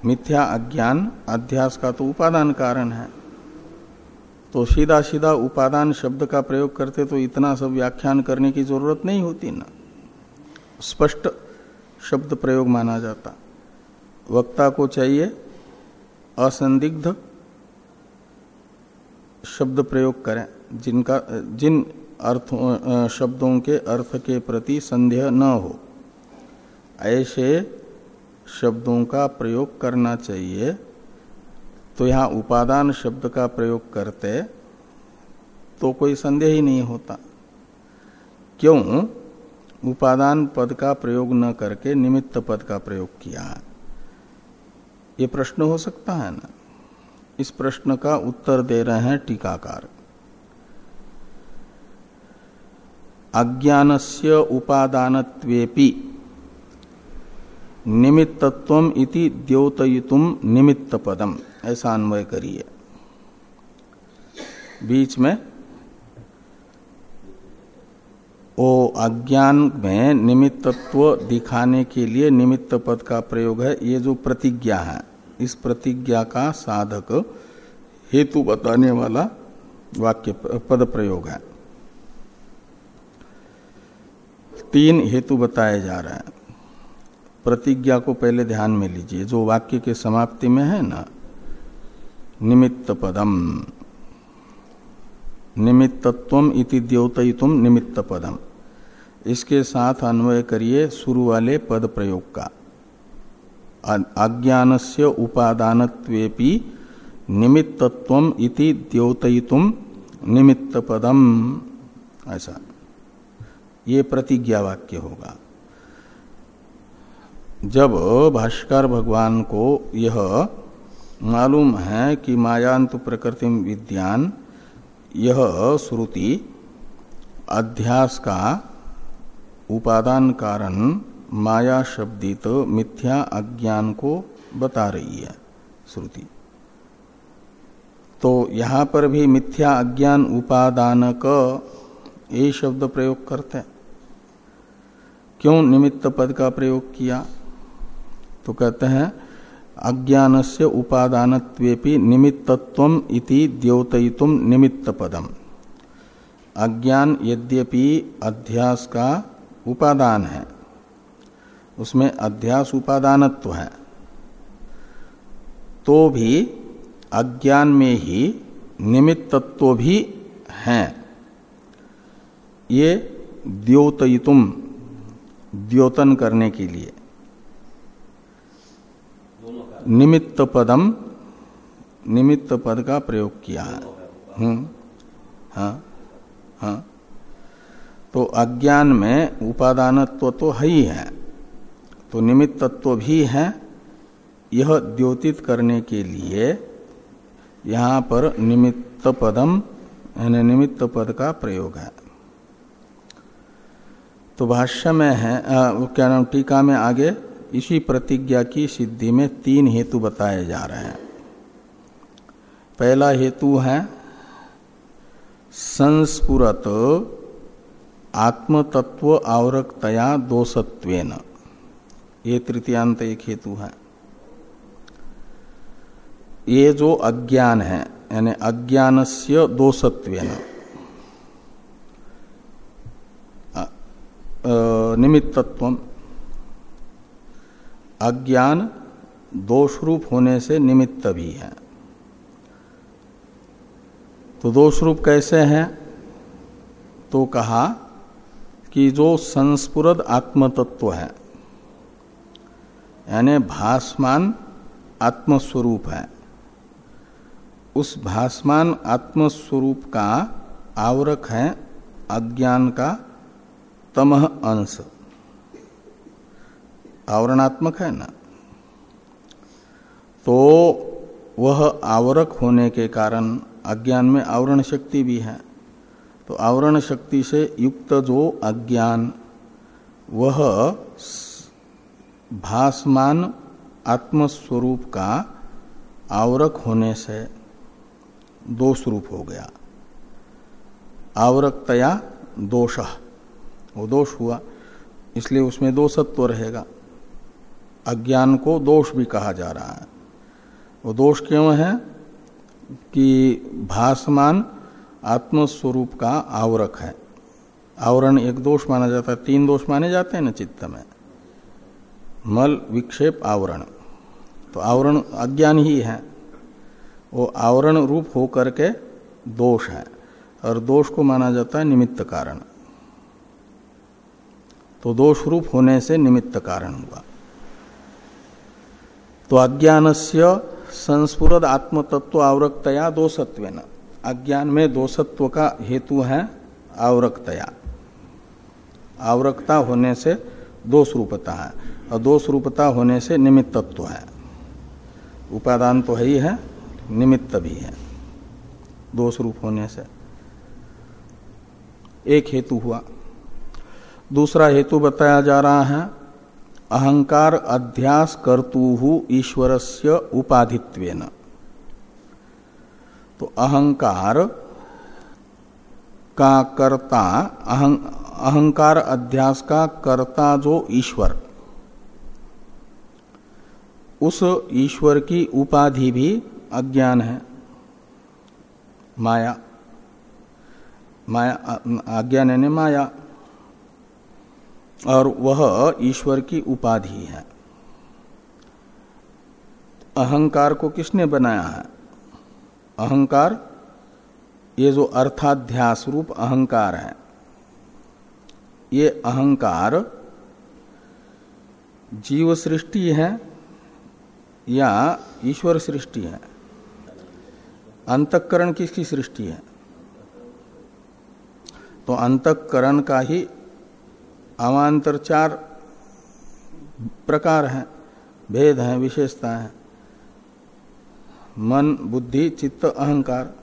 मिथ्या अज्ञान, अध्यास का तो उपादान कारण है। तो सीधा सीधा उपादान शब्द का प्रयोग करते तो इतना सब व्याख्यान करने की ज़रूरत नहीं होती ना। स्पष्ट शब्द प्रयोग माना जाता। वक्ता को चाहिए असंदिग्ध शब्द प्रयोग करें, जिनका, जिन अर्थ शब्दों के अर्थ के प्रति संदेह न हो। ऐसे शब्दों का प्रयोग करना चाहिए। तो यहाँ उपादान शब्द का प्रयोग करते तो कोई संदेह ही नहीं होता। क्यों? उपादान पद का प्रयोग न करके निमित्त पद का प्रयोग किया। है ये प्रश्न हो सकता है ना? इस प्रश्न का उत्तर दे रहे हैं टीकाकार। अज्ञानस्य उपादानत्वेपि निमित्तत्व इति द्योतयितुम निमित्त पदम ऐसा अन्वय करिए। बीच में ओ अज्ञान में निमित्तत्व दिखाने के लिए निमित्त पद का प्रयोग है। ये जो प्रतिज्ञा है, इस प्रतिज्ञा का साधक हेतु बताने वाला वाक्य पद प्रयोग है। तीन हेतु बताए जा रहे हैं। प्रतिज्ञा को पहले ध्यान में लीजिए। जो वाक्य के समाप्ति में है ना, निमित्त पदम। निमित्तत्व इति द्योतयितुम निमित्त पदम इसके साथ अन्वय करिए शुरू वाले पद प्रयोग का। अज्ञान से उपादानत्वेपि निमित्तत्व इति द्योतयितुम निमित्त पदम ऐसा। ये प्रतिज्ञा वाक्य होगा। जब भाष्कर भगवान को यह मालूम है कि मायांत प्रकृति विज्ञान यह श्रुति अध्यास का उपादान कारण माया शब्दित मिथ्या अज्ञान को बता रही है श्रुति। तो यहाँ पर भी मिथ्या अज्ञान उपादानक ये शब्द प्रयोग करते हैं। क्यों निमित्त पद का प्रयोग किया? तो कहते हैं अज्ञान से उपादान निमित्तत्व इति द्योतयितुम निमित्त पदम अज्ञान यद्यपि अध्यास का उपादान है, उसमें अध्यास उपादानत्व है। तो भी अज्ञान में ही निमित्तत्व भी है। ये द्योतयितुम द्योतन करने के लिए। निमित्त पदम निमित्त पद का प्रयोग किया। है हम्म। हाँ। हाँ। तो अज्ञान में उपादानत्व तो है ही है। तो निमित्तत्व भी है। यह द्योतित करने के लिए यहाँ पर निमित्त पदम यानी निमित्त पद का प्रयोग है। तो भाष्य में है आ, क्या नाम टीका में आगे इसी प्रतिज्ञा की सिद्धि में तीन हेतु बताए जा रहे हैं। पहला हेतु है संस्पुरत, आत्मतत्व आवरकतया दोषत्वेन। ये तृतीयांत एक हेतु है। ये जो अज्ञान है, यानी अज्ञान से दोषत्वेन निमित्तत्व। अज्ञान दोष रूप होने से निमित्त भी है। तो दोष रूप कैसे है? तो कहा कि जो संस्पुरद आत्मतत्व है, यानी भासमान आत्मस्वरूप है, उस भासमान आत्मस्वरूप का आवरक है अज्ञान का तमह अंश। आवरणात्मक है ना? तो वह आवरक होने के कारण अज्ञान में आवरण शक्ति भी है। तो आवरण शक्ति से युक्त जो अज्ञान, वह भासमान आत्मस्वरूप का आवरक होने से दोष रूप हो गया। आवरकतया दोष। वो दोष हुआ, इसलिए उसमें दोषत्व रहेगा। अज्ञान को दोष भी कहा जा रहा है। वो दोष क्यों है? कि भासमान आत्मस्वरूप का आवरक है। आवरण एक दोष माना जाता है, तीन दोष माने जाते हैं ना चित्त में। मल, विक्षेप, आवरण। तो आवरण अज्ञान ही है। वो आवरण रूप होकर के दोष है। और दोष को माना जाता है निमित्त कारण। तो दोष रूप होने से निमित्त कारण हुआ। तो अज्ञान से संस्फुरद आत्मतत्व आवरकतया दोषत्व अज्ञान में दोषत्व का हेतु है आवरकतया आवरकता होने से दोष रूपता है, और दोष रूपता होने से निमित्तत्व है। उपादान तो है ही है, निमित्त भी है। दोष रूप होने से। एक हेतु हुआ। दूसरा हेतु बताया जा रहा है अहंकार अध्यास कर्तु ईश्वर से उपाधित्वेन। तो अहंकार का कर्ता अहं, अहंकार अध्यास का कर्ता जो ईश्वर उस ईश्वर की उपाधि भी अज्ञान है। माया माया अज्ञान यानी माया। और वह ईश्वर की उपाधि है। अहंकार को किसने बनाया है? अहंकार, ये जो अर्थाध्यास रूप अहंकार है, ये अहंकार जीव सृष्टि है या ईश्वर सृष्टि है? अंतकरण किसकी सृष्टि है? तो अंतकरण का ही अवान्तर चार प्रकार है, भेद है, विशेषता है। मन, बुद्धि, चित्त, अहंकार।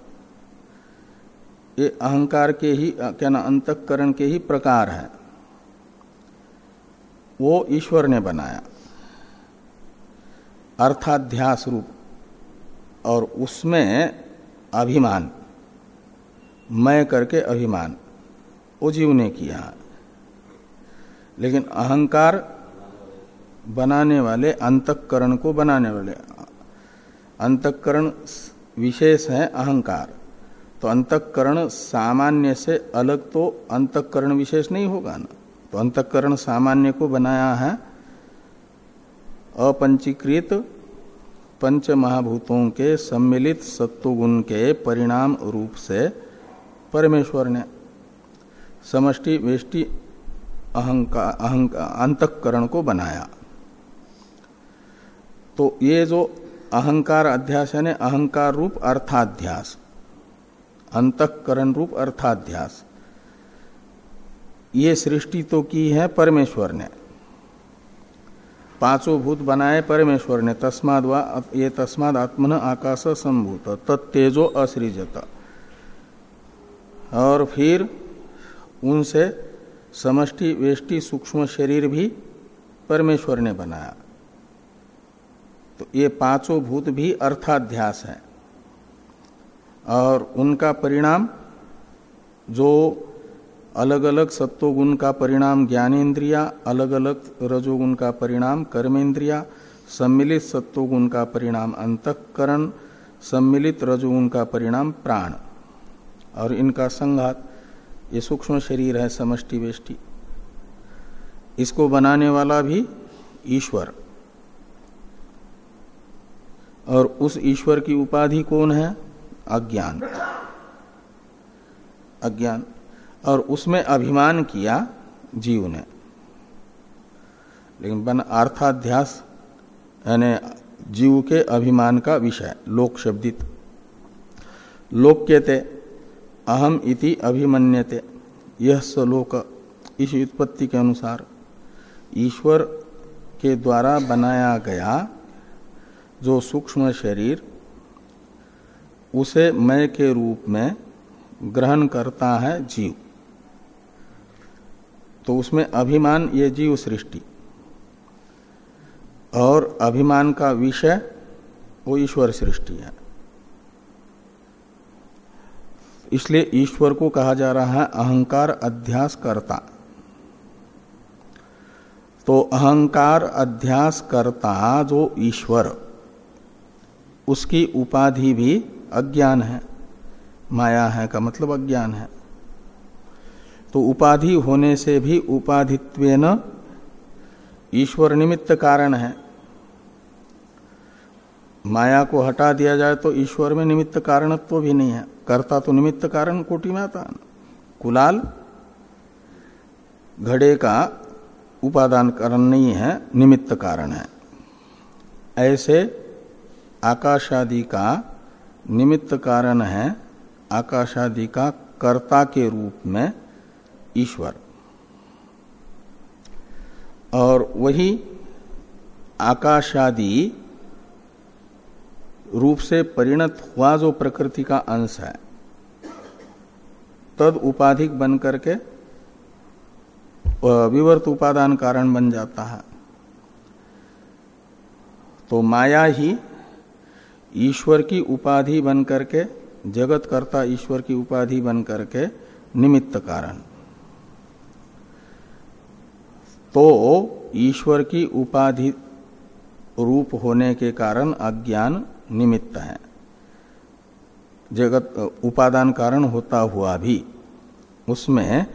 ये अहंकार के ही, क्या ना, अंतकरण के ही प्रकार है। वो ईश्वर ने बनाया। अर्थाध्यास रूप और उसमें अभिमान। मैं करके अभिमान। वो जीव ने किया। लेकिन अहंकार बनाने वाले, अंतकरण को बनाने वाले। अंतकरण विशेष है अहंकार। तो अंतकरण सामान्य से अलग तो अंतकरण विशेष नहीं होगा ना। तो अंतकरण सामान्य को बनाया है अपंचीकृत पंच महाभूतों के सम्मिलित सत्वगुण के परिणाम रूप से परमेश्वर ने समष्टि वेष्टि अहंकार अहंकार अंतकरण को बनाया। तो ये जो अहंकार अध्यास यानी अहंकार रूप अर्थाध्यास, अंतकरण रूप अर्थाध्यास, ये सृष्टि तो की है परमेश्वर ने। पाँचों भूत बनाए परमेश्वर ने, तस्माद वा ये तस्माद आत्मन आकाश संभूत तत्तेजो असृजत। और फिर उनसे समष्टि वेष्टि सूक्ष्म शरीर भी परमेश्वर ने बनाया। तो ये पाँचों भूत भी अर्थाध्यास है। और उनका परिणाम, जो अलग अलग सत्वगुण का परिणाम ज्ञानेन्द्रिया अलग अलग रजोगुण का परिणाम कर्मेंद्रिया सम्मिलित सत्वगुण का परिणाम अंतकरण, सम्मिलित रजोगुण का परिणाम प्राण। और इनका संघात ये सूक्ष्म शरीर है समष्टि वेष्टि। इसको बनाने वाला भी ईश्वर। और उस ईश्वर की उपाधि कौन है? अज्ञान। अज्ञान। और उसमें अभिमान किया जीव ने। लेकिन बन अर्थाध्यास, यानी जीव के अभिमान का विषय, लोक शब्दित। लोक कहते अहम इति अभिमन्यते। यह श्लोक इस उत्पत्ति के अनुसार ईश्वर के द्वारा बनाया गया जो सूक्ष्म शरीर, उसे मय के रूप में ग्रहण करता है जीव। तो उसमें अभिमान ये जीव सृष्टि। और अभिमान का विषय वो ईश्वर सृष्टि है। इसलिए ईश्वर को कहा जा रहा है अहंकार अध्यास करता तो अहंकार अध्यास करता जो ईश्वर, उसकी उपाधि भी अज्ञान है, माया है का मतलब अज्ञान है। तो उपाधि होने से भी उपाधित्व ईश्वर निमित्त कारण है। माया को हटा दिया जाए तो ईश्वर में निमित्त कारणत्व तो भी नहीं है। करता तो निमित्त कारण कोटि में आता कुलाल, घड़े का उपादान कारण नहीं है, निमित्त कारण है। ऐसे आकाशादि का निमित्त कारण है, आकाशादि का कर्ता के रूप में ईश्वर। और वही आकाशादि रूप से परिणत हुआ जो प्रकृति का अंश है। तद उपाधिक बन करके विवर्त उपादान कारण बन जाता है। तो माया ही ईश्वर की उपाधि बन करके, जगत करता ईश्वर की उपाधि बन करके निमित्त कारण। तो ईश्वर की उपाधि रूप होने के कारण अज्ञान निमित्त है। जगत, उपादान कारण होता हुआ भी उसमें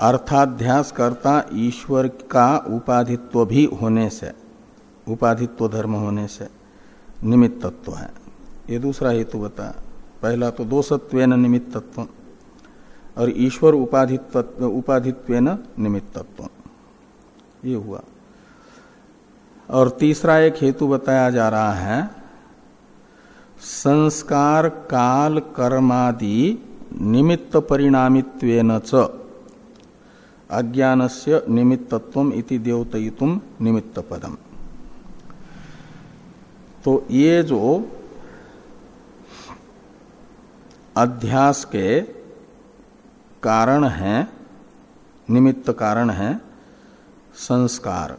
अर्थाध्यास करता ईश्वर का उपाधित्व भी होने से, उपाधित्व धर्म होने से निमित्तत्व है। ये दूसरा हेतु बता, पहला तो दो सत्व निमित्तत्व और ईश्वर उपाधित्व उपाधित्व निमित्तत्व। ये हुआ। और तीसरा एक हेतु बताया जा रहा है संस्कार, काल, कर्मादि निमित्त परिणामित्वेन च। अज्ञानस्य निमित्तत्व इति देवतयितुम निमित्त पदम तो ये जो अध्यास के कारण हैं, निमित्त कारण है, संस्कार।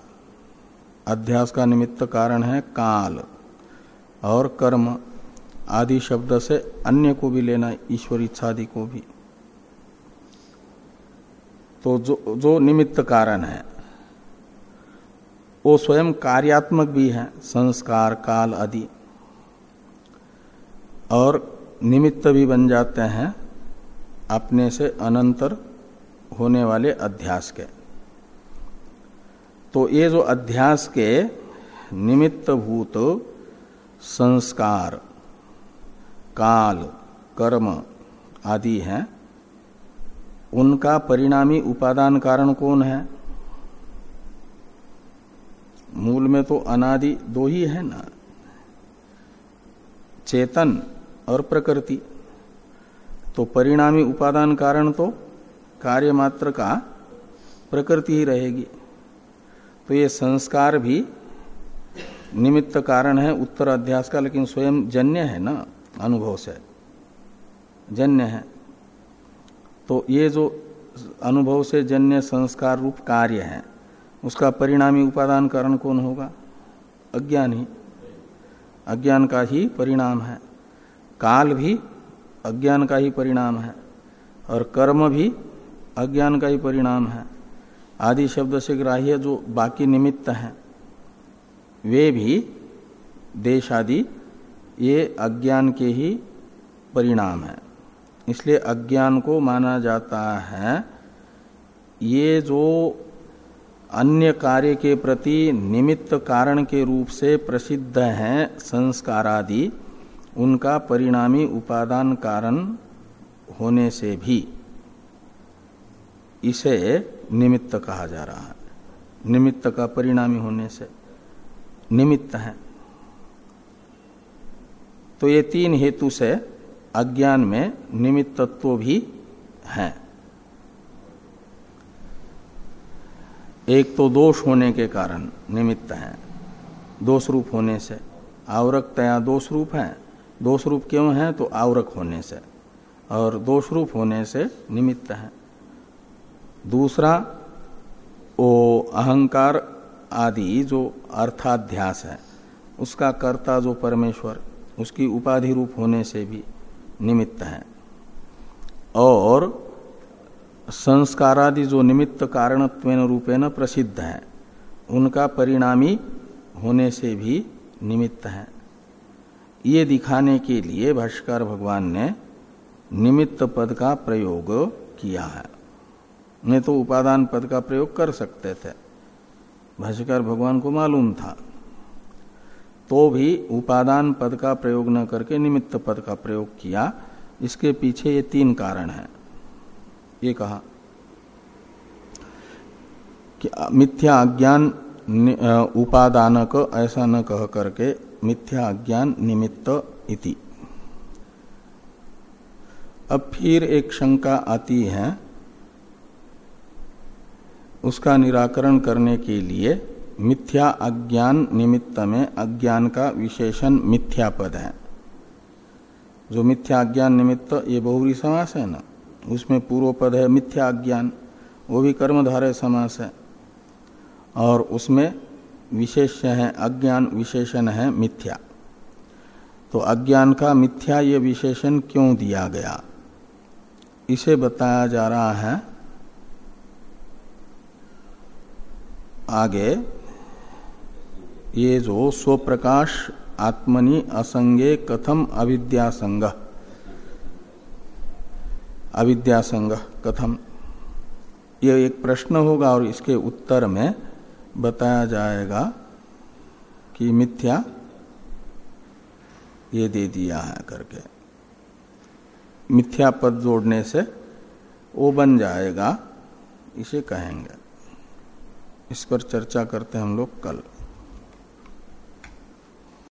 अध्यास का निमित्त कारण है काल और कर्म। आदि शब्द से अन्य को भी लेना, ईश्वर इच्छादि को भी। तो जो जो निमित्त कारण है, वो स्वयं कार्यात्मक भी है, संस्कार, काल आदि। और निमित्त भी बन जाते हैं अपने से अनंतर होने वाले अध्यास के। तो ये जो अध्यास के निमित्त भूत, संस्कार काल, कर्म आदि हैं। उनका परिणामी उपादान कारण कौन है? मूल में तो अनादि दो ही है ना। चेतन और प्रकृति। तो परिणामी उपादान कारण तो कार्य मात्र का प्रकृति ही रहेगी। तो ये संस्कार भी निमित्त कारण है उत्तर अध्यास का, लेकिन स्वयं जन्य है ना। अनुभव से, जन्य है। तो ये जो अनुभव से जन्य संस्कार रूप कार्य है, उसका परिणामी उपादान कारण कौन होगा? अज्ञान ही। अज्ञान का ही परिणाम है। काल भी अज्ञान का ही परिणाम है और कर्म भी अज्ञान का ही परिणाम है। आदि शब्द से ग्राह्य जो बाकी निमित्त हैं, वे भी देश आदि ये अज्ञान के ही परिणाम है। इसलिए अज्ञान को माना जाता है, ये जो अन्य कार्य के प्रति निमित्त कारण के रूप से प्रसिद्ध हैं संस्कार आदि उनका परिणामी उपादान कारण होने से भी इसे निमित्त कहा जा रहा है। निमित्त का परिणामी होने से निमित्त है। तो ये तीन हेतु से अज्ञान में निमित्तत्व भी है। एक तो दोष होने के कारण निमित्त है। दोष रूप होने से आवरक तया दोष रूप है। दोष रूप क्यों है? तो आवरक होने से। और दोष रूप होने से निमित्त है। दूसरा वो अहंकार आदि जो अर्थाध्यास है, उसका कर्ता जो परमेश्वर उसकी उपाधि रूप होने से भी निमित्त है। और संस्कारादि जो निमित्त कारणत्व रूपेण प्रसिद्ध है, उनका परिणामी होने से भी निमित्त है। ये दिखाने के लिए भाष्कर भगवान ने निमित्त पद का प्रयोग किया है। नहीं तो उपादान पद का प्रयोग कर सकते थे। भाष्कर भगवान को मालूम था। तो भी उपादान पद का प्रयोग न करके निमित्त पद का प्रयोग किया। इसके पीछे ये तीन कारण हैं। ये कहा कि मिथ्या अज्ञान उपादानक ऐसा न कह करके मिथ्या अज्ञान निमित्त इति। अब फिर एक शंका आती है, उसका निराकरण करने के लिए मिथ्या अज्ञान निमित्त में अज्ञान का विशेषण मिथ्या पद है। जो मिथ्या अज्ञान निमित्त, ये बहुरी समास है ना? उसमें पूर्व पद है मिथ्या अज्ञान, वो भी कर्मधारय समास है। और उसमें विशेष है, अज्ञान विशेषण है मिथ्या। तो अज्ञान का मिथ्या ये विशेषण क्यों दिया गया? इसे बताया जा रहा है आगे। ये जो स्वप्रकाश आत्मनि असंगे कथम अविद्यासंग। अविद्यासंग, कथम। ये एक प्रश्न होगा और इसके उत्तर में बताया जाएगा कि मिथ्या ये दे दिया है करके। मिथ्या पद जोड़ने से वो बन जाएगा, इसे कहेंगे। इस पर चर्चा करते हैं हम लोग कल।